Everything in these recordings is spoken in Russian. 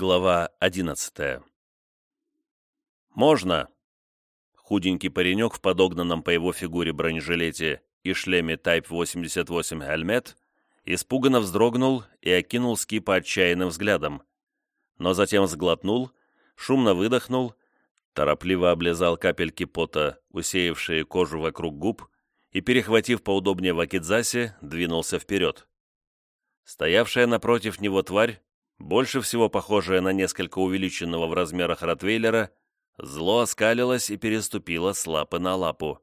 Глава одиннадцатая «Можно!» Худенький паренек в подогнанном по его фигуре бронежилете и шлеме Type 88 Helmet испуганно вздрогнул и окинул скипа отчаянным взглядом, но затем сглотнул, шумно выдохнул, торопливо облизал капельки пота, усеявшие кожу вокруг губ, и, перехватив поудобнее вакидзаси, двинулся вперед. Стоявшая напротив него тварь больше всего похожая на несколько увеличенного в размерах ротвейлера, зло оскалилось и переступило с лапы на лапу.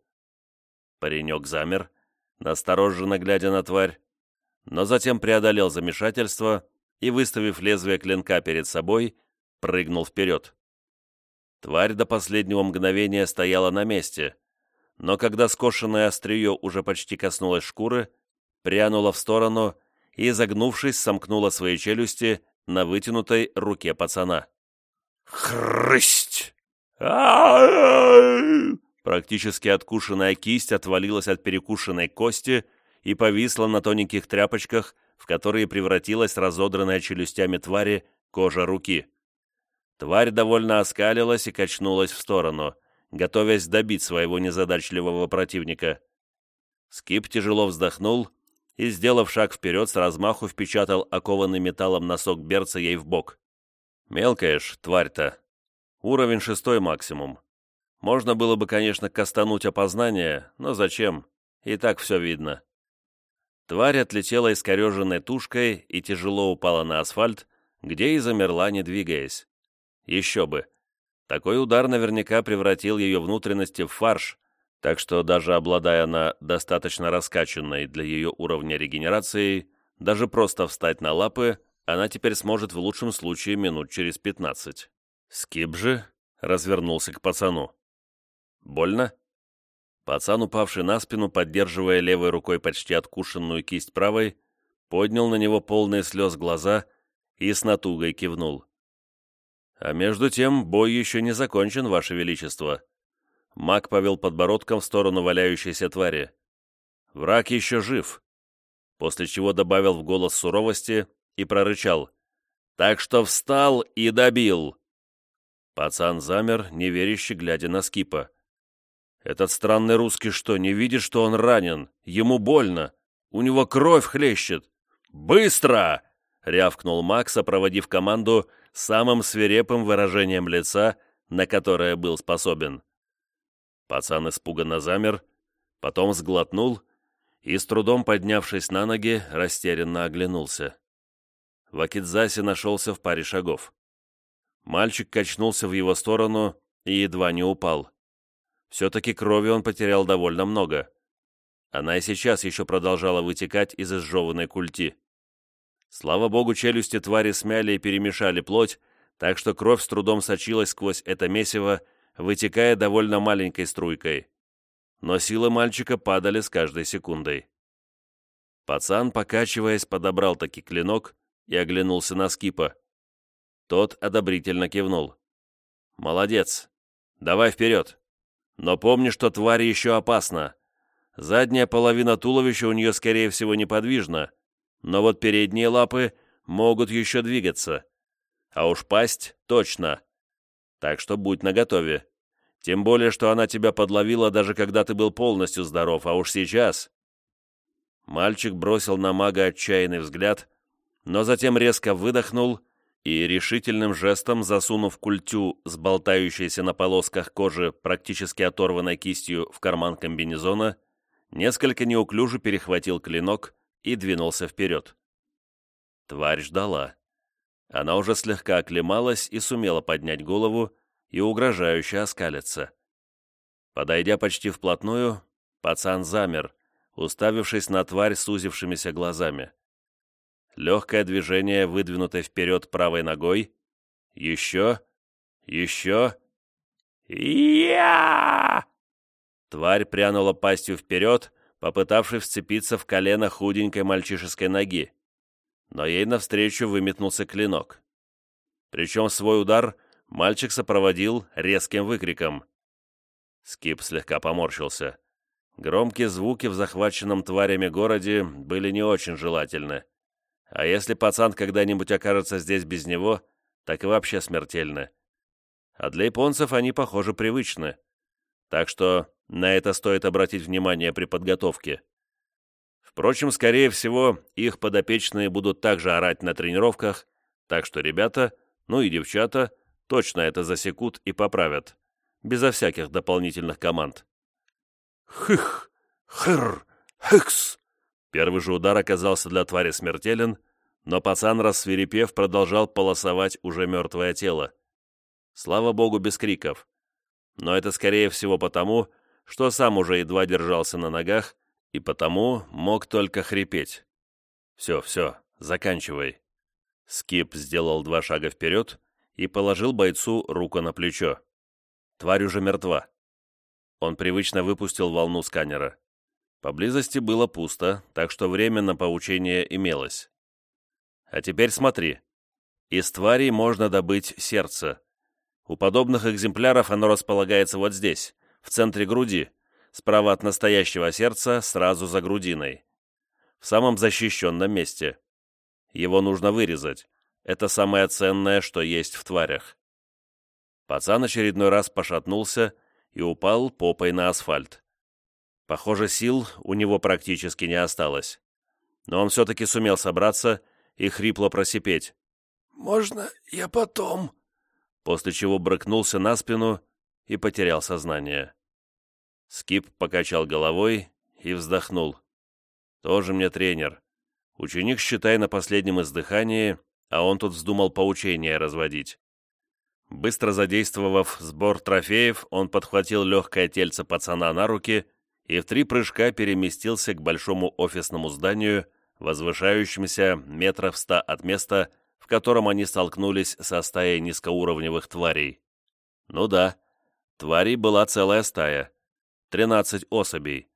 Паренек замер, настороженно глядя на тварь, но затем преодолел замешательство и, выставив лезвие клинка перед собой, прыгнул вперед. Тварь до последнего мгновения стояла на месте, но когда скошенное острие уже почти коснулось шкуры, прянула в сторону и, загнувшись, сомкнула свои челюсти, на вытянутой руке пацана. «Хрысть!» Практически откушенная кисть отвалилась от перекушенной кости и повисла на тоненьких тряпочках, в которые превратилась разодранная челюстями твари кожа руки. Тварь довольно оскалилась и качнулась в сторону, готовясь добить своего незадачливого противника. Скип тяжело вздохнул и, сделав шаг вперед, с размаху впечатал окованный металлом носок берца ей в бок. Мелкая ж, тварь-то. Уровень шестой максимум. Можно было бы, конечно, кастануть опознание, но зачем? И так все видно. Тварь отлетела искореженной тушкой и тяжело упала на асфальт, где и замерла, не двигаясь. Еще бы. Такой удар наверняка превратил ее внутренности в фарш, так что даже обладая она достаточно раскачанной для ее уровня регенерации, даже просто встать на лапы она теперь сможет в лучшем случае минут через пятнадцать. Скип же развернулся к пацану. «Больно?» Пацан, упавший на спину, поддерживая левой рукой почти откушенную кисть правой, поднял на него полные слез глаза и с натугой кивнул. «А между тем бой еще не закончен, Ваше Величество», Маг повел подбородком в сторону валяющейся твари. «Враг еще жив!» После чего добавил в голос суровости и прорычал. «Так что встал и добил!» Пацан замер, неверяще глядя на Скипа. «Этот странный русский что, не видит, что он ранен? Ему больно! У него кровь хлещет! Быстро!» — рявкнул Макс, сопроводив команду самым свирепым выражением лица, на которое был способен. Пацан испуганно замер, потом сглотнул и, с трудом поднявшись на ноги, растерянно оглянулся. Вакидзаси нашелся в паре шагов. Мальчик качнулся в его сторону и едва не упал. Все-таки крови он потерял довольно много. Она и сейчас еще продолжала вытекать из изжеванной культи. Слава богу, челюсти твари смяли и перемешали плоть, так что кровь с трудом сочилась сквозь это месиво вытекая довольно маленькой струйкой. Но силы мальчика падали с каждой секундой. Пацан, покачиваясь, подобрал таки клинок и оглянулся на скипа. Тот одобрительно кивнул. «Молодец. Давай вперед. Но помни, что тварь еще опасна. Задняя половина туловища у нее, скорее всего, неподвижна, но вот передние лапы могут еще двигаться. А уж пасть точно так что будь наготове. Тем более, что она тебя подловила, даже когда ты был полностью здоров, а уж сейчас...» Мальчик бросил на мага отчаянный взгляд, но затем резко выдохнул и, решительным жестом засунув культю с болтающейся на полосках кожи практически оторванной кистью в карман комбинезона, несколько неуклюже перехватил клинок и двинулся вперед. Тварь ждала. Она уже слегка оклемалась и сумела поднять голову и угрожающе оскалиться. Подойдя почти вплотную, пацан замер, уставившись на тварь с сузившимися глазами. Легкое движение, выдвинутой вперед правой ногой. Еще, еще. я Тварь прянула пастью вперед, попытавшись вцепиться в колено худенькой мальчишеской ноги но ей навстречу выметнулся клинок. Причем свой удар мальчик сопроводил резким выкриком. Скип слегка поморщился. Громкие звуки в захваченном тварями городе были не очень желательны. А если пацан когда-нибудь окажется здесь без него, так и вообще смертельны. А для японцев они, похоже, привычны. Так что на это стоит обратить внимание при подготовке. Впрочем, скорее всего, их подопечные будут также орать на тренировках, так что ребята, ну и девчата, точно это засекут и поправят, безо всяких дополнительных команд. «Хых! Хыр! Хыкс!» Первый же удар оказался для твари смертелен, но пацан, рассверепев, продолжал полосовать уже мертвое тело. Слава богу, без криков. Но это скорее всего потому, что сам уже едва держался на ногах и потому мог только хрипеть. «Все, все, заканчивай». Скип сделал два шага вперед и положил бойцу руку на плечо. Тварь уже мертва. Он привычно выпустил волну сканера. Поблизости было пусто, так что время на поучение имелось. А теперь смотри. Из тварей можно добыть сердце. У подобных экземпляров оно располагается вот здесь, в центре груди, справа от настоящего сердца, сразу за грудиной. В самом защищенном месте. Его нужно вырезать. Это самое ценное, что есть в тварях. Пацан очередной раз пошатнулся и упал попой на асфальт. Похоже, сил у него практически не осталось. Но он все-таки сумел собраться и хрипло просипеть. «Можно я потом?» После чего брыкнулся на спину и потерял сознание. Скип покачал головой и вздохнул. «Тоже мне тренер. Ученик, считай, на последнем издыхании, а он тут вздумал поучение разводить». Быстро задействовав сбор трофеев, он подхватил легкое тельце пацана на руки и в три прыжка переместился к большому офисному зданию, возвышающемуся метров ста от места, в котором они столкнулись со стаей низкоуровневых тварей. Ну да, тварей была целая стая. 13 особей.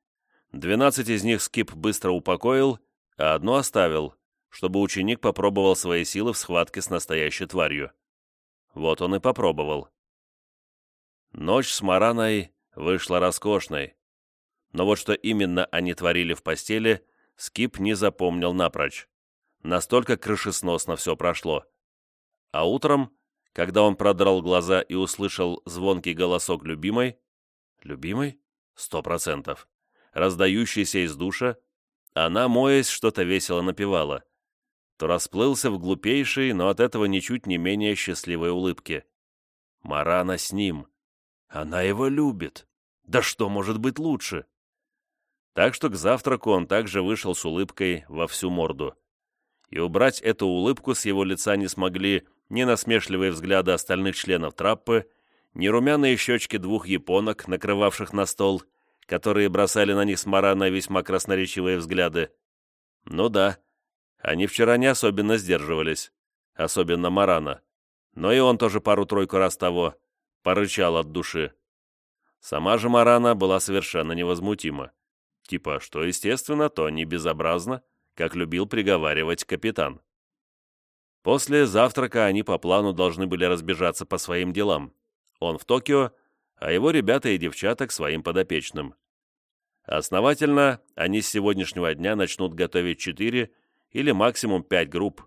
12 из них Скип быстро упокоил, а одну оставил, чтобы ученик попробовал свои силы в схватке с настоящей тварью. Вот он и попробовал. Ночь с Мараной вышла роскошной. Но вот что именно они творили в постели, Скип не запомнил напрочь. Настолько крышесносно все прошло. А утром, когда он продрал глаза и услышал звонкий голосок любимой, любимой? Сто процентов. Раздающийся из душа, она, моясь, что-то весело напевала. То расплылся в глупейшей, но от этого ничуть не менее счастливой улыбке. Марана с ним. Она его любит. Да что может быть лучше? Так что к завтраку он также вышел с улыбкой во всю морду. И убрать эту улыбку с его лица не смогли ни насмешливые взгляды остальных членов траппы, ни румяные щечки двух японок, накрывавших на стол, которые бросали на них с Марана весьма красноречивые взгляды. Ну да, они вчера не особенно сдерживались, особенно Марана. Но и он тоже пару-тройку раз того порычал от души. Сама же Марана была совершенно невозмутима. Типа, что естественно, то не безобразно, как любил приговаривать капитан. После завтрака они по плану должны были разбежаться по своим делам. Он в Токио, а его ребята и девчата к своим подопечным. Основательно они с сегодняшнего дня начнут готовить четыре или максимум пять групп.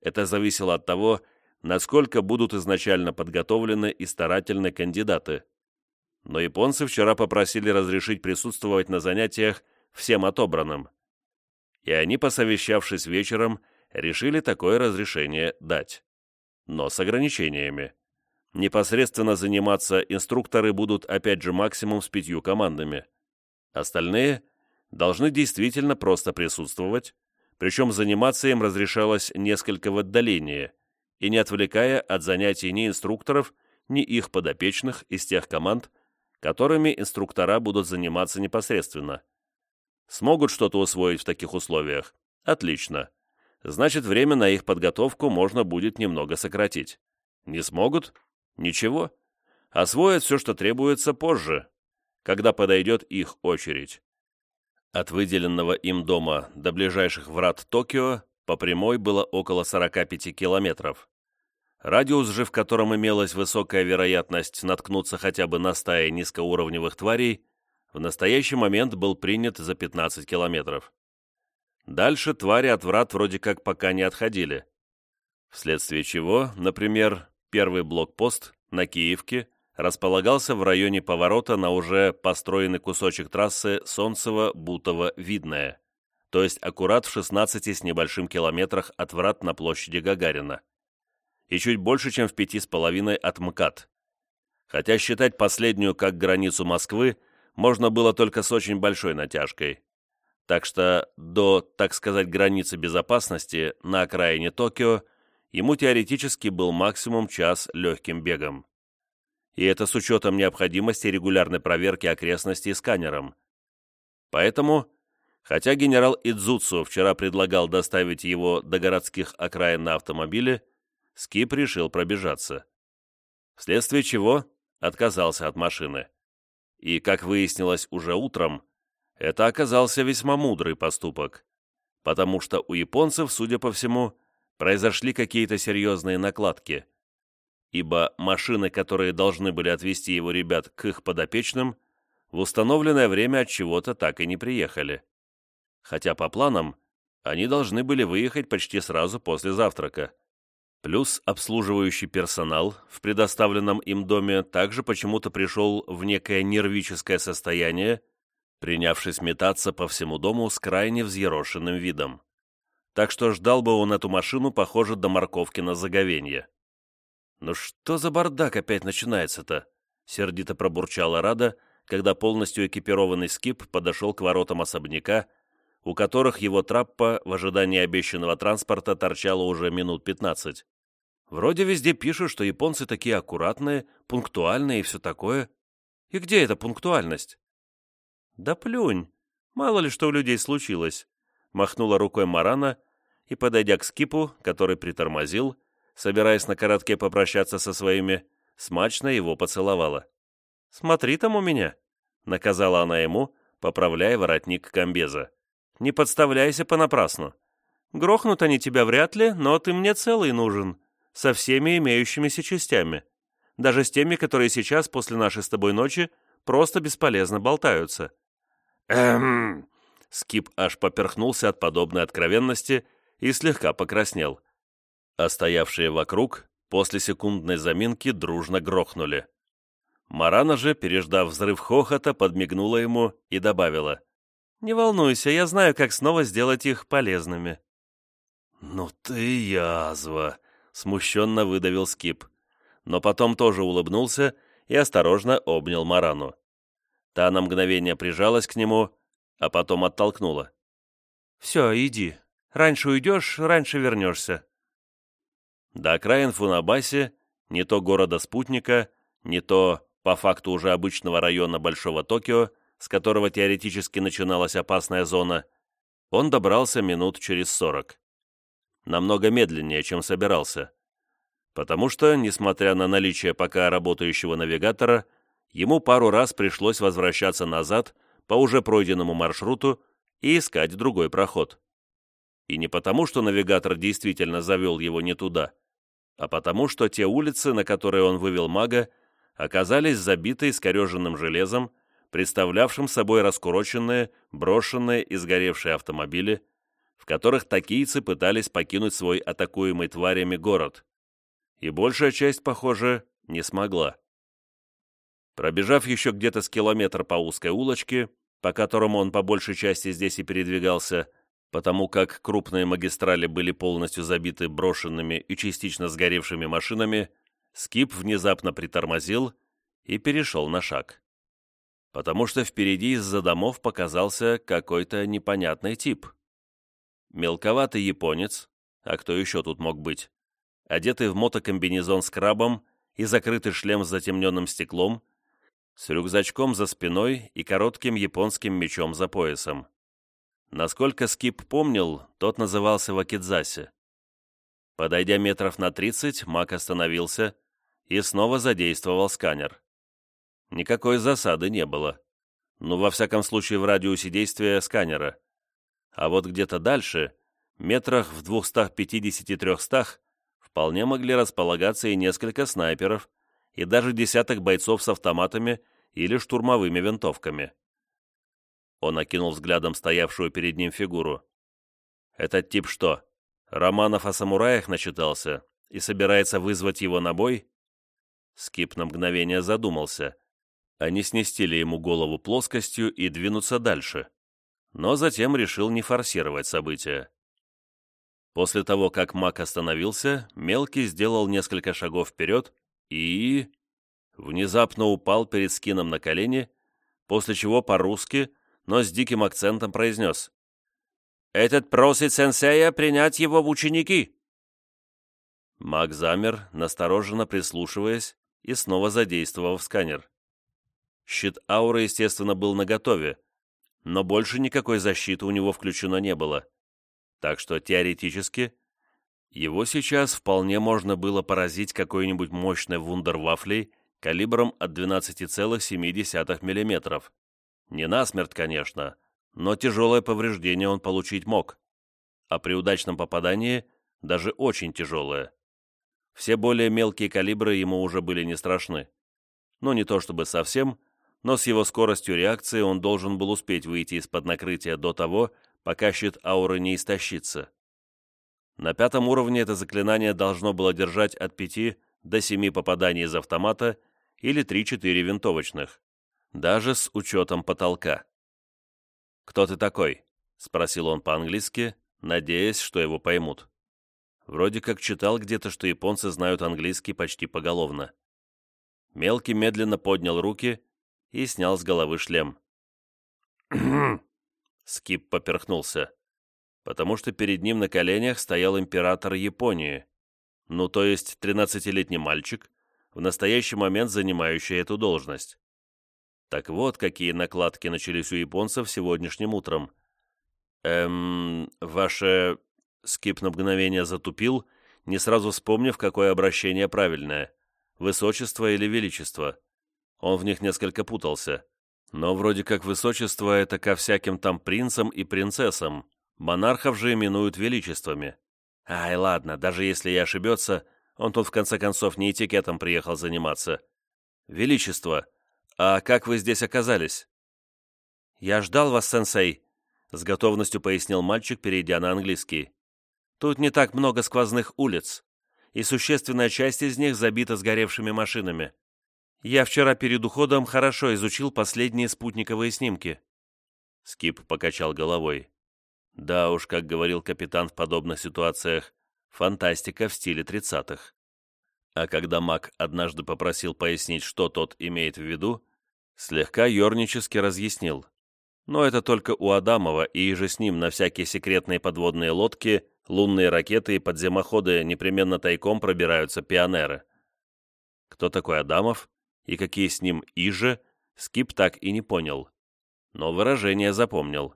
Это зависело от того, насколько будут изначально подготовлены и старательны кандидаты. Но японцы вчера попросили разрешить присутствовать на занятиях всем отобранным. И они, посовещавшись вечером, решили такое разрешение дать. Но с ограничениями. Непосредственно заниматься инструкторы будут опять же максимум с пятью командами. Остальные должны действительно просто присутствовать, причем заниматься им разрешалось несколько в отдалении и не отвлекая от занятий ни инструкторов, ни их подопечных из тех команд, которыми инструктора будут заниматься непосредственно. Смогут что-то усвоить в таких условиях? Отлично. Значит, время на их подготовку можно будет немного сократить. Не смогут? Ничего. Освоят все, что требуется позже, когда подойдет их очередь. От выделенного им дома до ближайших врат Токио по прямой было около 45 километров. Радиус же, в котором имелась высокая вероятность наткнуться хотя бы на стаи низкоуровневых тварей, в настоящий момент был принят за 15 километров. Дальше твари от врат вроде как пока не отходили. Вследствие чего, например, первый блокпост на Киевке располагался в районе поворота на уже построенный кусочек трассы Солнцево-Бутово-Видное, то есть аккурат в 16 с небольшим километрах от врат на площади Гагарина, и чуть больше, чем в пяти с половиной от МКАД. Хотя считать последнюю как границу Москвы можно было только с очень большой натяжкой. Так что до, так сказать, границы безопасности на окраине Токио ему теоретически был максимум час легким бегом. И это с учетом необходимости регулярной проверки окрестностей сканером. Поэтому, хотя генерал Идзуцу вчера предлагал доставить его до городских окраин на автомобиле, Скип решил пробежаться. Вследствие чего отказался от машины. И, как выяснилось уже утром, это оказался весьма мудрый поступок, потому что у японцев, судя по всему, произошли какие-то серьезные накладки, ибо машины, которые должны были отвезти его ребят к их подопечным, в установленное время от чего-то так и не приехали. Хотя по планам они должны были выехать почти сразу после завтрака. Плюс обслуживающий персонал в предоставленном им доме также почему-то пришел в некое нервическое состояние, принявшись метаться по всему дому с крайне взъерошенным видом. Так что ждал бы он эту машину, похоже, до морковки на заговенье. «Ну что за бардак опять начинается-то?» — сердито пробурчала Рада, когда полностью экипированный скип подошел к воротам особняка, у которых его траппа в ожидании обещанного транспорта торчала уже минут пятнадцать. Вроде везде пишут, что японцы такие аккуратные, пунктуальные и все такое. И где эта пунктуальность? Да плюнь, мало ли что у людей случилось. Махнула рукой Марана и, подойдя к скипу, который притормозил, собираясь на коротке попрощаться со своими, смачно его поцеловала. «Смотри там у меня», — наказала она ему, поправляя воротник комбеза. «Не подставляйся понапрасну. Грохнут они тебя вряд ли, но ты мне целый нужен, со всеми имеющимися частями, даже с теми, которые сейчас, после нашей с тобой ночи, просто бесполезно болтаются». «Эм...» Скип аж поперхнулся от подобной откровенности и слегка покраснел. А вокруг после секундной заминки дружно грохнули. Марана же, переждав взрыв хохота, подмигнула ему и добавила. «Не волнуйся, я знаю, как снова сделать их полезными». «Ну ты язва!» — смущенно выдавил Скип. Но потом тоже улыбнулся и осторожно обнял Марану. Та на мгновение прижалась к нему, а потом оттолкнула. «Все, иди. Раньше уйдешь, раньше вернешься». До окраин Фунабаси, не то города-спутника, не то, по факту уже обычного района Большого Токио, с которого теоретически начиналась опасная зона, он добрался минут через сорок. Намного медленнее, чем собирался. Потому что, несмотря на наличие пока работающего навигатора, ему пару раз пришлось возвращаться назад по уже пройденному маршруту и искать другой проход. И не потому, что навигатор действительно завел его не туда, а потому, что те улицы, на которые он вывел мага, оказались забиты искореженным железом, представлявшим собой раскуроченные, брошенные и сгоревшие автомобили, в которых токийцы пытались покинуть свой атакуемый тварями город. И большая часть, похоже, не смогла. Пробежав еще где-то с километр по узкой улочке, по которому он по большей части здесь и передвигался, потому как крупные магистрали были полностью забиты брошенными и частично сгоревшими машинами, Скип внезапно притормозил и перешел на шаг. Потому что впереди из-за домов показался какой-то непонятный тип. Мелковатый японец, а кто еще тут мог быть, одетый в мотокомбинезон с крабом и закрытый шлем с затемненным стеклом, с рюкзачком за спиной и коротким японским мечом за поясом. Насколько Скип помнил, тот назывался Вакидзаси. Подойдя метров на тридцать, маг остановился и снова задействовал сканер. Никакой засады не было. Ну, во всяком случае, в радиусе действия сканера. А вот где-то дальше, метрах в 250-300, вполне могли располагаться и несколько снайперов, и даже десяток бойцов с автоматами или штурмовыми винтовками. Он окинул взглядом стоявшую перед ним фигуру. «Этот тип что, Романов о самураях начитался и собирается вызвать его на бой? Скип на мгновение задумался, а не снести ли ему голову плоскостью и двинуться дальше. Но затем решил не форсировать события. После того, как маг остановился, Мелкий сделал несколько шагов вперед и... внезапно упал перед скином на колени, после чего по-русски, но с диким акцентом произнес «Этот просит сенсея принять его в ученики!» Маг замер, настороженно прислушиваясь и снова задействовав сканер. Щит ауры, естественно, был наготове, но больше никакой защиты у него включено не было. Так что теоретически его сейчас вполне можно было поразить какой-нибудь мощной вундервафлей калибром от 12,7 мм. Не насмерть, конечно, но тяжелое повреждение он получить мог. А при удачном попадании даже очень тяжелое. Все более мелкие калибры ему уже были не страшны. Ну, не то чтобы совсем, но с его скоростью реакции он должен был успеть выйти из-под накрытия до того, пока щит ауры не истощится. На пятом уровне это заклинание должно было держать от 5 до 7 попаданий из автомата или 3-4 винтовочных, даже с учетом потолка. «Кто ты такой?» — спросил он по-английски, надеясь, что его поймут. Вроде как читал где-то, что японцы знают английский почти поголовно. Мелкий медленно поднял руки и снял с головы шлем. Скип поперхнулся, потому что перед ним на коленях стоял император Японии, ну то есть 13-летний мальчик, в настоящий момент занимающий эту должность. Так вот, какие накладки начались у японцев сегодняшним утром. Эм, ваше... Скип на мгновение затупил, не сразу вспомнив, какое обращение правильное. Высочество или величество. Он в них несколько путался. Но вроде как высочество — это ко всяким там принцам и принцессам. Монархов же именуют величествами. Ай, ладно, даже если я ошибется, он тут в конце концов не этикетом приехал заниматься. Величество, а как вы здесь оказались? Я ждал вас, сенсей, с готовностью пояснил мальчик, перейдя на английский. Тут не так много сквозных улиц, и существенная часть из них забита сгоревшими машинами. Я вчера перед уходом хорошо изучил последние спутниковые снимки». Скип покачал головой. «Да уж, как говорил капитан в подобных ситуациях, фантастика в стиле тридцатых». А когда маг однажды попросил пояснить, что тот имеет в виду, слегка ернически разъяснил. Но это только у Адамова и же с ним на всякие секретные подводные лодки, лунные ракеты и подземоходы непременно тайком пробираются пионеры. Кто такой Адамов? и какие с ним «иже», Скип так и не понял, но выражение запомнил.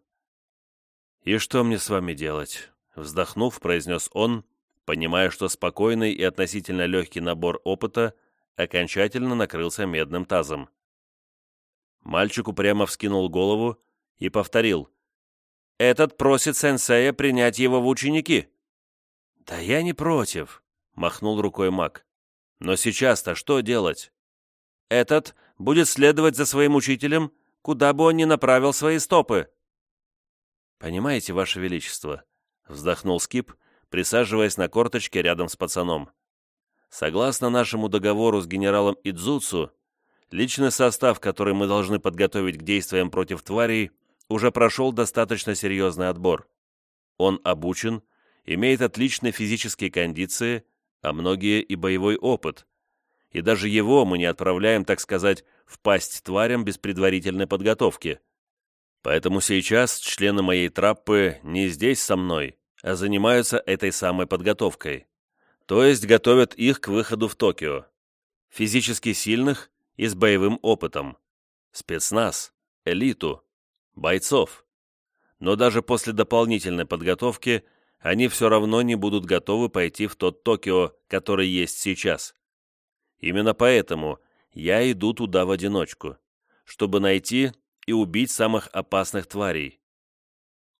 «И что мне с вами делать?» Вздохнув, произнес он, понимая, что спокойный и относительно легкий набор опыта окончательно накрылся медным тазом. Мальчик упрямо вскинул голову и повторил. «Этот просит сенсея принять его в ученики». «Да я не против», — махнул рукой маг. «Но сейчас-то что делать?» Этот будет следовать за своим учителем, куда бы он ни направил свои стопы». «Понимаете, Ваше Величество», — вздохнул Скип, присаживаясь на корточке рядом с пацаном. «Согласно нашему договору с генералом Идзуцу, личный состав, который мы должны подготовить к действиям против тварей, уже прошел достаточно серьезный отбор. Он обучен, имеет отличные физические кондиции, а многие и боевой опыт, и даже его мы не отправляем, так сказать, в пасть тварям без предварительной подготовки. Поэтому сейчас члены моей траппы не здесь со мной, а занимаются этой самой подготовкой. То есть готовят их к выходу в Токио. Физически сильных и с боевым опытом. Спецназ, элиту, бойцов. Но даже после дополнительной подготовки они все равно не будут готовы пойти в тот Токио, который есть сейчас. Именно поэтому я иду туда в одиночку, чтобы найти и убить самых опасных тварей.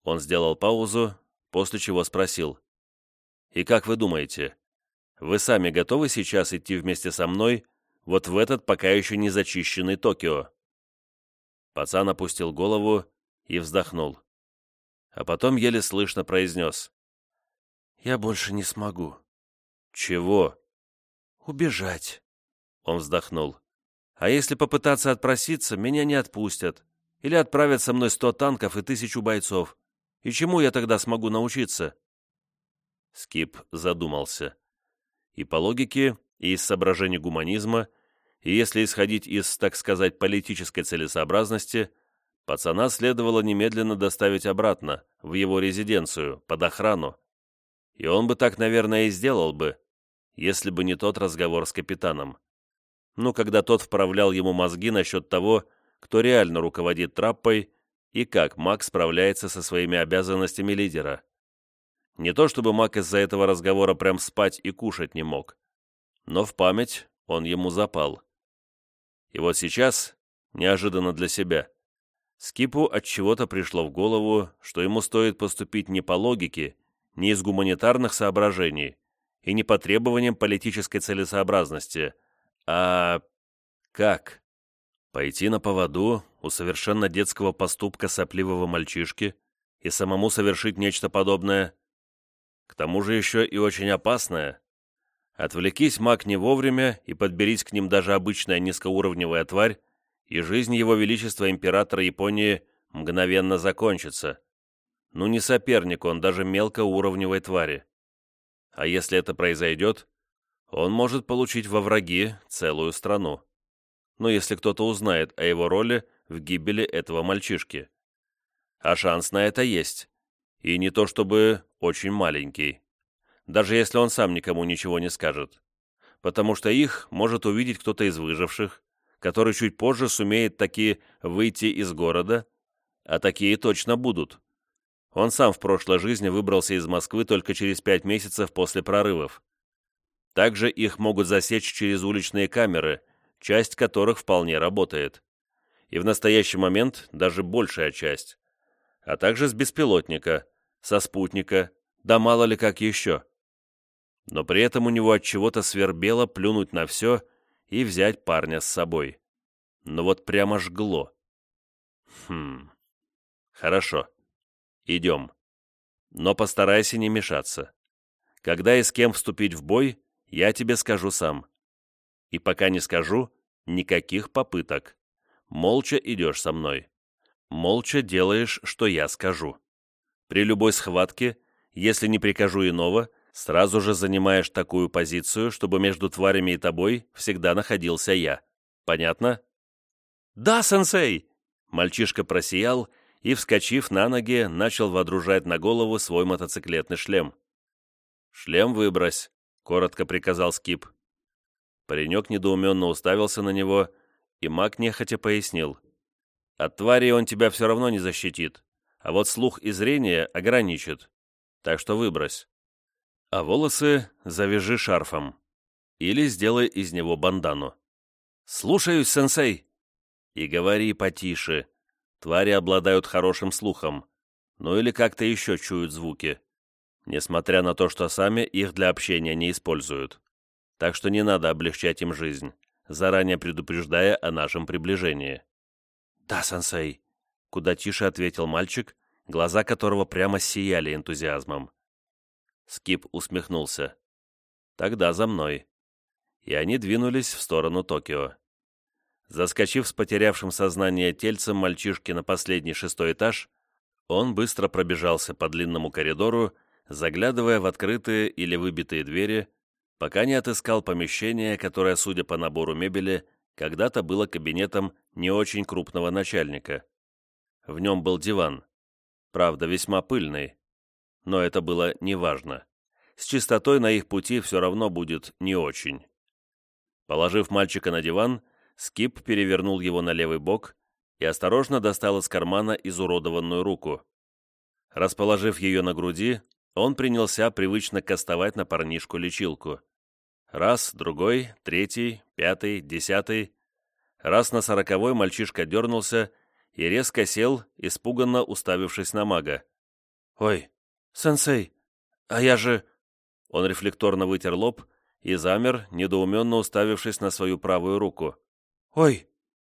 Он сделал паузу, после чего спросил. «И как вы думаете, вы сами готовы сейчас идти вместе со мной вот в этот пока еще не зачищенный Токио?» Пацан опустил голову и вздохнул. А потом еле слышно произнес. Я больше не смогу. Чего? Убежать. Он вздохнул. А если попытаться отпроситься, меня не отпустят. Или отправят со мной сто танков и тысячу бойцов. И чему я тогда смогу научиться? Скип задумался. И по логике, и из соображений гуманизма, и если исходить из, так сказать, политической целесообразности, пацана следовало немедленно доставить обратно, в его резиденцию, под охрану. И он бы так, наверное, и сделал бы, если бы не тот разговор с капитаном. Ну, когда тот вправлял ему мозги насчет того, кто реально руководит траппой и как Мак справляется со своими обязанностями лидера. Не то чтобы Мак из-за этого разговора прям спать и кушать не мог, но в память он ему запал. И вот сейчас, неожиданно для себя, Скипу от чего-то пришло в голову, что ему стоит поступить не по логике, не из гуманитарных соображений и не по требованиям политической целесообразности, а как? Пойти на поводу у совершенно детского поступка сопливого мальчишки и самому совершить нечто подобное? К тому же еще и очень опасное. Отвлекись маг не вовремя и подберись к ним даже обычная низкоуровневая тварь, и жизнь его величества императора Японии мгновенно закончится. Ну не соперник он даже мелкоуровневой твари. А если это произойдет, он может получить во враги целую страну. Ну если кто-то узнает о его роли в гибели этого мальчишки. А шанс на это есть. И не то чтобы очень маленький. Даже если он сам никому ничего не скажет. Потому что их может увидеть кто-то из выживших, который чуть позже сумеет таки выйти из города, а такие точно будут. Он сам в прошлой жизни выбрался из Москвы только через пять месяцев после прорывов. Также их могут засечь через уличные камеры, часть которых вполне работает. И в настоящий момент даже большая часть. А также с беспилотника, со спутника, да мало ли как еще. Но при этом у него от чего-то свербело плюнуть на все и взять парня с собой. Но вот прямо жгло. Хм. Хорошо. Идем. Но постарайся не мешаться. Когда и с кем вступить в бой, я тебе скажу сам. И пока не скажу, никаких попыток. Молча идешь со мной. Молча делаешь, что я скажу. При любой схватке, если не прикажу иного, Сразу же занимаешь такую позицию, чтобы между тварями и тобой всегда находился я. Понятно? Да, сенсей! Мальчишка просиял и, вскочив на ноги, начал водружать на голову свой мотоциклетный шлем. «Шлем выбрось», — коротко приказал Скип. Паренек недоуменно уставился на него, и маг нехотя пояснил. «От твари он тебя все равно не защитит, а вот слух и зрение ограничит. Так что выбрось а волосы завяжи шарфом. Или сделай из него бандану. «Слушаюсь, сенсей!» «И говори потише. Твари обладают хорошим слухом. Ну или как-то еще чуют звуки. Несмотря на то, что сами их для общения не используют. Так что не надо облегчать им жизнь, заранее предупреждая о нашем приближении». «Да, сенсей», — куда тише ответил мальчик, глаза которого прямо сияли энтузиазмом. Скип усмехнулся. «Тогда за мной». И они двинулись в сторону Токио. Заскочив с потерявшим сознание тельцем мальчишки на последний шестой этаж, он быстро пробежался по длинному коридору, заглядывая в открытые или выбитые двери, пока не отыскал помещение, которое, судя по набору мебели, когда-то было кабинетом не очень крупного начальника. В нем был диван, правда, весьма пыльный, но это было неважно. С чистотой на их пути все равно будет не очень. Положив мальчика на диван, Скип перевернул его на левый бок и осторожно достал из кармана изуродованную руку. Расположив ее на груди, он принялся привычно кастовать на парнишку лечилку. Раз, другой, третий, пятый, десятый. Раз на сороковой мальчишка дернулся и резко сел, испуганно уставившись на мага. «Ой, «Сенсей, а я же...» Он рефлекторно вытер лоб и замер, недоуменно уставившись на свою правую руку. «Ой,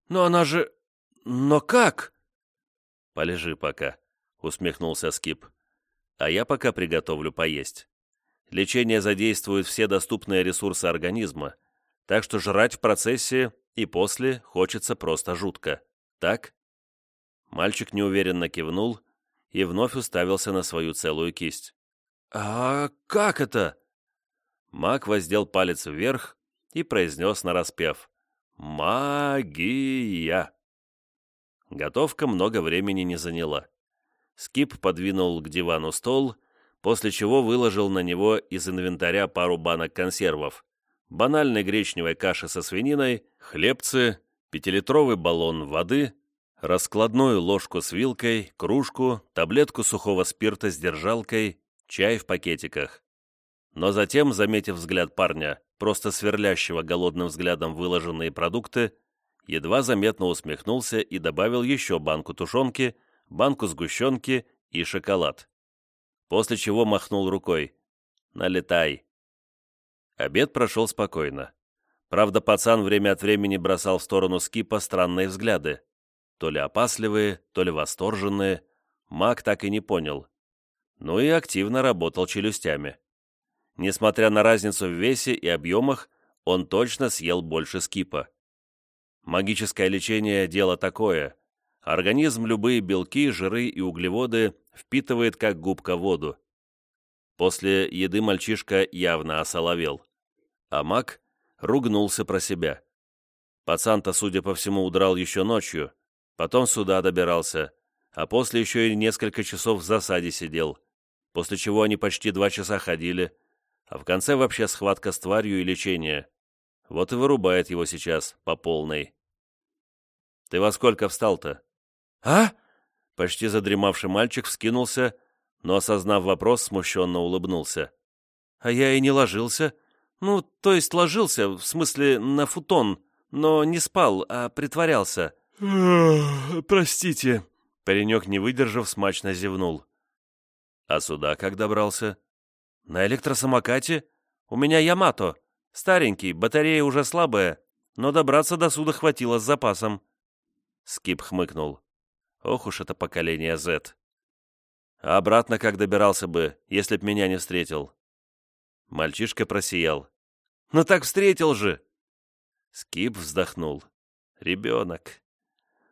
но она же... Но как?» «Полежи пока», — усмехнулся Скип. «А я пока приготовлю поесть. Лечение задействует все доступные ресурсы организма, так что жрать в процессе и после хочется просто жутко. Так? Мальчик неуверенно кивнул и вновь уставился на свою целую кисть. «А как это?» Маг воздел палец вверх и произнес нараспев. «Магия!» Готовка много времени не заняла. Скип подвинул к дивану стол, после чего выложил на него из инвентаря пару банок консервов, банальной гречневой каши со свининой, хлебцы, пятилитровый баллон воды, раскладную ложку с вилкой, кружку, таблетку сухого спирта с держалкой, чай в пакетиках. Но затем, заметив взгляд парня, просто сверлящего голодным взглядом выложенные продукты, едва заметно усмехнулся и добавил еще банку тушенки, банку сгущенки и шоколад. После чего махнул рукой. «Налетай». Обед прошел спокойно. Правда, пацан время от времени бросал в сторону скипа странные взгляды. То ли опасливые, то ли восторженные. Маг так и не понял. Ну и активно работал челюстями. Несмотря на разницу в весе и объемах, он точно съел больше скипа. Магическое лечение – дело такое. Организм любые белки, жиры и углеводы впитывает как губка воду. После еды мальчишка явно осоловел. А маг ругнулся про себя. Пацан-то, судя по всему, удрал еще ночью, потом сюда добирался, а после еще и несколько часов в засаде сидел, после чего они почти два часа ходили, а в конце вообще схватка с тварью и лечение. Вот и вырубает его сейчас по полной. «Ты во сколько встал-то?» «А?» Почти задремавший мальчик вскинулся, но, осознав вопрос, смущенно улыбнулся. «А я и не ложился. Ну, то есть ложился, в смысле, на футон, но не спал, а притворялся». «Простите», — паренек, не выдержав, смачно зевнул. «А сюда как добрался?» «На электросамокате. У меня Ямато. Старенький, батарея уже слабая, но добраться до суда хватило с запасом». Скип хмыкнул. «Ох уж это поколение Z. А обратно как добирался бы, если б меня не встретил?» Мальчишка просиял. «Ну так встретил же!» Скип вздохнул. «Ребенок».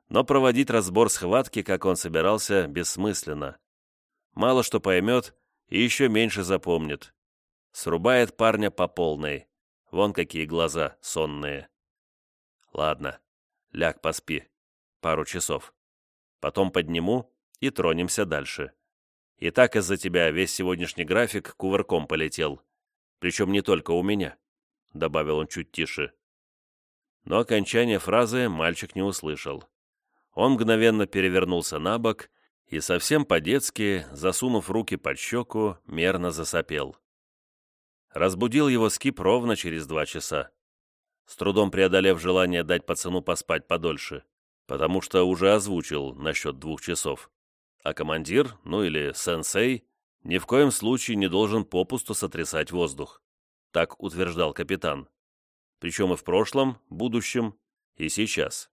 Но проводить разбор схватки, как он собирался, бессмысленно. Мало что поймет и еще меньше запомнит. Срубает парня по полной. Вон какие глаза сонные. Ладно, ляг поспи пару часов. Потом подниму и тронемся дальше. И так из-за тебя весь сегодняшний график кувырком полетел. Причем не только у меня», — добавил он чуть тише. Но окончание фразы мальчик не услышал. Он мгновенно перевернулся на бок и совсем по-детски, засунув руки под щеку, мерно засопел. Разбудил его скип ровно через два часа, с трудом преодолев желание дать пацану поспать подольше потому что уже озвучил насчет двух часов. А командир, ну или сенсей, ни в коем случае не должен попусту сотрясать воздух. Так утверждал капитан. Причем и в прошлом, будущем, и сейчас.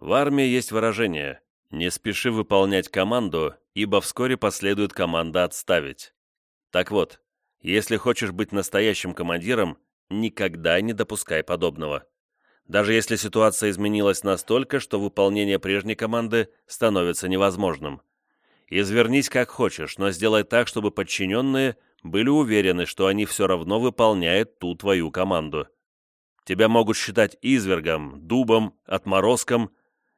В армии есть выражение «не спеши выполнять команду, ибо вскоре последует команда отставить». Так вот, если хочешь быть настоящим командиром, никогда не допускай подобного даже если ситуация изменилась настолько, что выполнение прежней команды становится невозможным. Извернись как хочешь, но сделай так, чтобы подчиненные были уверены, что они все равно выполняют ту твою команду. Тебя могут считать извергом, дубом, отморозком.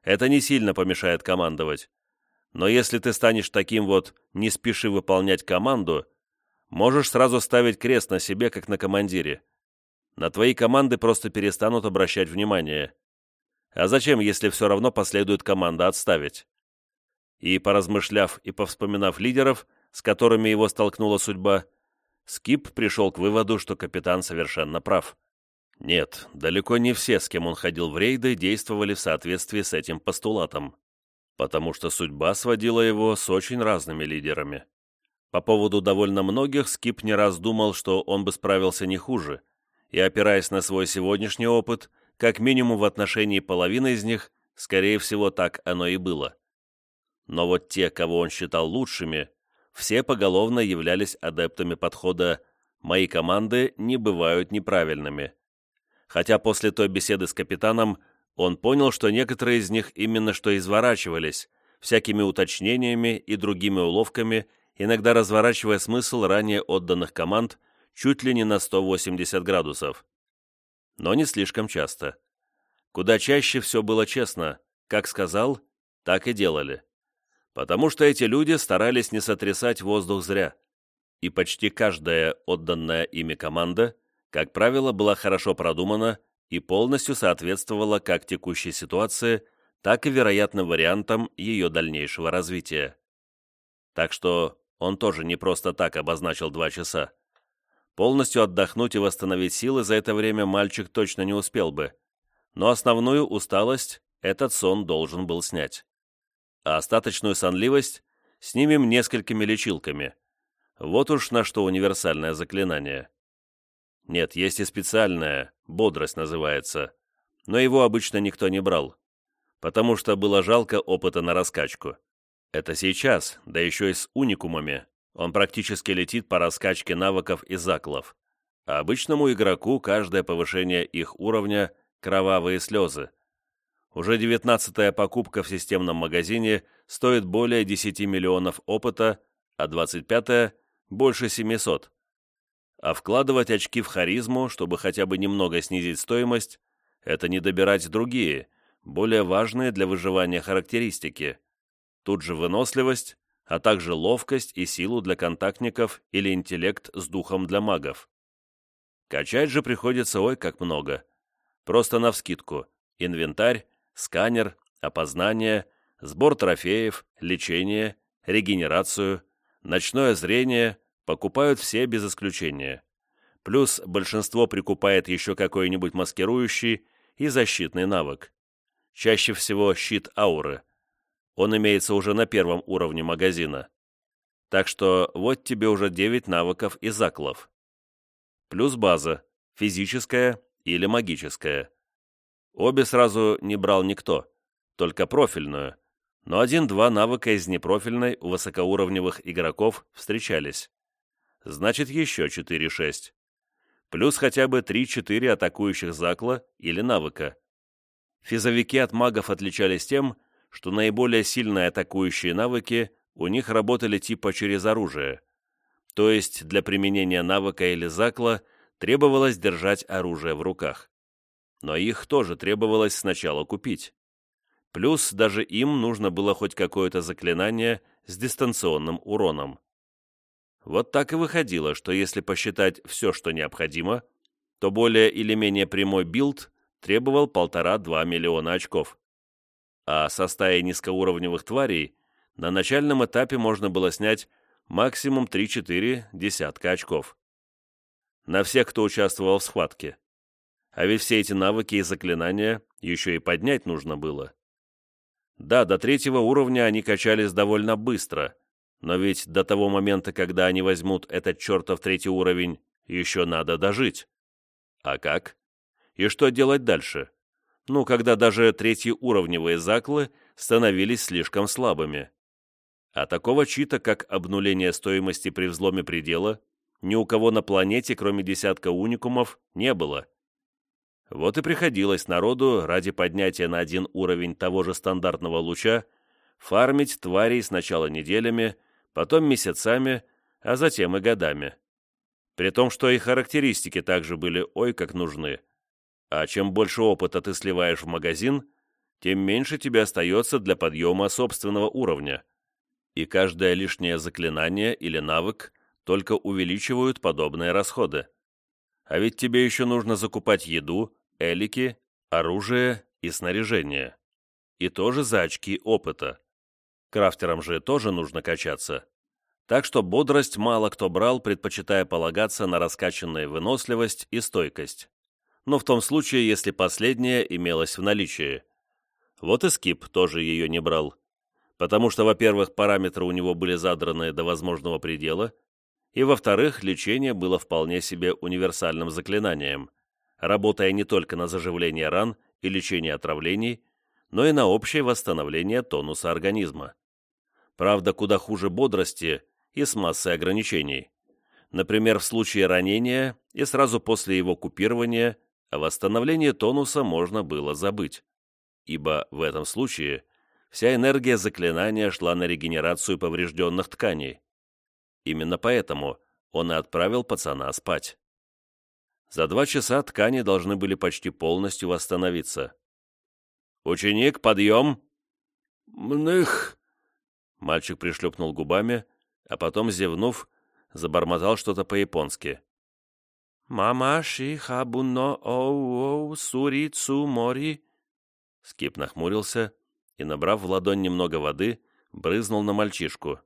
Это не сильно помешает командовать. Но если ты станешь таким вот «не спеши выполнять команду», можешь сразу ставить крест на себе, как на командире на твои команды просто перестанут обращать внимание. А зачем, если все равно последует команда отставить? И, поразмышляв и повспоминав лидеров, с которыми его столкнула судьба, Скип пришел к выводу, что капитан совершенно прав. Нет, далеко не все, с кем он ходил в рейды, действовали в соответствии с этим постулатом, потому что судьба сводила его с очень разными лидерами. По поводу довольно многих Скип не раз думал, что он бы справился не хуже – и, опираясь на свой сегодняшний опыт, как минимум в отношении половины из них, скорее всего, так оно и было. Но вот те, кого он считал лучшими, все поголовно являлись адептами подхода «мои команды не бывают неправильными». Хотя после той беседы с капитаном он понял, что некоторые из них именно что изворачивались, всякими уточнениями и другими уловками, иногда разворачивая смысл ранее отданных команд чуть ли не на 180 градусов. Но не слишком часто. Куда чаще все было честно, как сказал, так и делали потому что эти люди старались не сотрясать воздух зря, и почти каждая отданная ими команда, как правило, была хорошо продумана и полностью соответствовала как текущей ситуации, так и вероятным вариантам ее дальнейшего развития. Так что он тоже не просто так обозначил два часа. Полностью отдохнуть и восстановить силы за это время мальчик точно не успел бы, но основную усталость этот сон должен был снять а остаточную сонливость снимем несколькими лечилками. Вот уж на что универсальное заклинание. Нет, есть и специальное, бодрость называется, но его обычно никто не брал, потому что было жалко опыта на раскачку. Это сейчас, да еще и с уникумами, он практически летит по раскачке навыков и заклов, а обычному игроку каждое повышение их уровня – кровавые слезы. Уже девятнадцатая покупка в системном магазине стоит более 10 миллионов опыта, а двадцать пятая – больше 700. А вкладывать очки в харизму, чтобы хотя бы немного снизить стоимость, это не добирать другие, более важные для выживания характеристики. Тут же выносливость, а также ловкость и силу для контактников или интеллект с духом для магов. Качать же приходится ой как много. Просто навскидку. Инвентарь, сканер, опознание, сбор трофеев, лечение, регенерацию, ночное зрение покупают все без исключения. Плюс большинство прикупает еще какой-нибудь маскирующий и защитный навык. Чаще всего щит ауры. Он имеется уже на первом уровне магазина. Так что вот тебе уже 9 навыков и заклов. Плюс база, физическая или магическая. Обе сразу не брал никто, только профильную, но один-два навыка из непрофильной у высокоуровневых игроков встречались. Значит, еще 4-6. Плюс хотя бы 3-4 атакующих закла или навыка. Физовики от магов отличались тем, что наиболее сильные атакующие навыки у них работали типа через оружие. То есть для применения навыка или закла требовалось держать оружие в руках но их тоже требовалось сначала купить. Плюс даже им нужно было хоть какое-то заклинание с дистанционным уроном. Вот так и выходило, что если посчитать все, что необходимо, то более или менее прямой билд требовал полтора-два миллиона очков. А со стаи низкоуровневых тварей на начальном этапе можно было снять максимум 3-4 десятка очков. На всех, кто участвовал в схватке. А ведь все эти навыки и заклинания еще и поднять нужно было. Да, до третьего уровня они качались довольно быстро, но ведь до того момента, когда они возьмут этот чертов третий уровень, еще надо дожить. А как? И что делать дальше? Ну, когда даже третьеуровневые заклы становились слишком слабыми. А такого чита, как обнуление стоимости при взломе предела, ни у кого на планете, кроме десятка уникумов, не было. Вот и приходилось народу ради поднятия на один уровень того же стандартного луча фармить тварей сначала неделями, потом месяцами, а затем и годами. При том, что и характеристики также были ой как нужны. А чем больше опыта ты сливаешь в магазин, тем меньше тебе остается для подъема собственного уровня. И каждое лишнее заклинание или навык только увеличивают подобные расходы. А ведь тебе еще нужно закупать еду, элики, оружие и снаряжение. И тоже за очки опыта. Крафтерам же тоже нужно качаться. Так что бодрость мало кто брал, предпочитая полагаться на раскачанную выносливость и стойкость. Но в том случае, если последняя имелась в наличии. Вот и Скип тоже ее не брал. Потому что, во-первых, параметры у него были задраны до возможного предела, и, во-вторых, лечение было вполне себе универсальным заклинанием, работая не только на заживление ран и лечение отравлений, но и на общее восстановление тонуса организма. Правда, куда хуже бодрости и с массой ограничений. Например, в случае ранения и сразу после его купирования о восстановлении тонуса можно было забыть, ибо в этом случае вся энергия заклинания шла на регенерацию поврежденных тканей. Именно поэтому он и отправил пацана спать. За два часа ткани должны были почти полностью восстановиться. «Ученик, подъем!» «Мных!» Мальчик пришлепнул губами, а потом, зевнув, забормотал что-то по-японски. «Мамаши хабуно оу сурицу мори». Скип нахмурился и, набрав в ладонь немного воды, брызнул на мальчишку.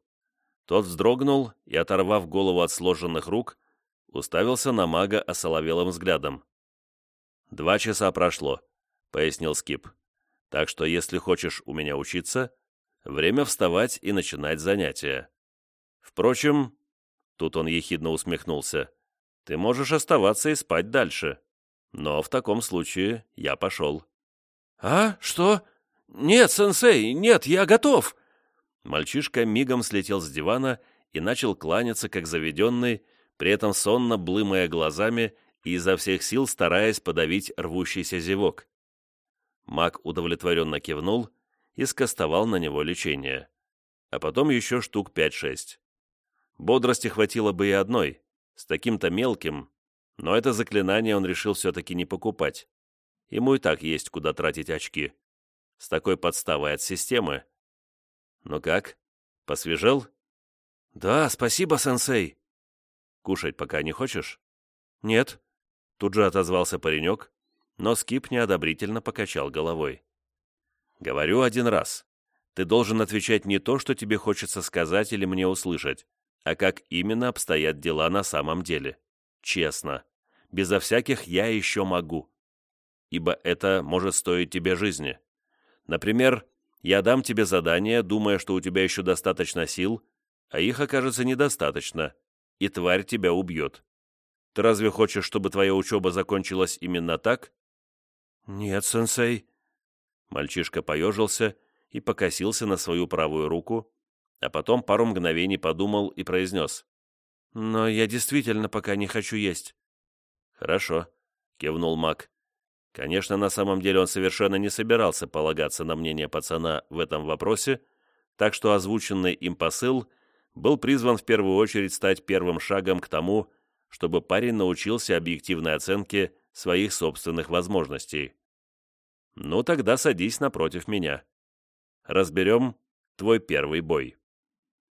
Тот вздрогнул и, оторвав голову от сложенных рук, уставился на мага осоловелым взглядом. «Два часа прошло», — пояснил Скип. «Так что, если хочешь у меня учиться, время вставать и начинать занятия. Впрочем, тут он ехидно усмехнулся, ты можешь оставаться и спать дальше. Но в таком случае я пошел». «А? Что? Нет, сенсей, нет, я готов!» Мальчишка мигом слетел с дивана и начал кланяться, как заведенный, при этом сонно блымая глазами и изо всех сил стараясь подавить рвущийся зевок. Маг удовлетворенно кивнул и скостовал на него лечение. А потом еще штук пять-шесть. Бодрости хватило бы и одной, с таким-то мелким, но это заклинание он решил все-таки не покупать. Ему и так есть куда тратить очки. С такой подставой от системы «Ну как? Посвежел?» «Да, спасибо, сенсей». «Кушать пока не хочешь?» «Нет». Тут же отозвался паренек, но Скип неодобрительно покачал головой. «Говорю один раз. Ты должен отвечать не то, что тебе хочется сказать или мне услышать, а как именно обстоят дела на самом деле. Честно. Безо всяких «я еще могу». Ибо это может стоить тебе жизни. Например, я дам тебе задание, думая, что у тебя еще достаточно сил, а их окажется недостаточно, и тварь тебя убьет. Ты разве хочешь, чтобы твоя учеба закончилась именно так?» «Нет, сенсей». Мальчишка поежился и покосился на свою правую руку, а потом пару мгновений подумал и произнес. «Но я действительно пока не хочу есть». «Хорошо», — кивнул маг. Конечно, на самом деле он совершенно не собирался полагаться на мнение пацана в этом вопросе, так что озвученный им посыл был призван в первую очередь стать первым шагом к тому, чтобы парень научился объективной оценке своих собственных возможностей. Ну тогда садись напротив меня. Разберем твой первый бой.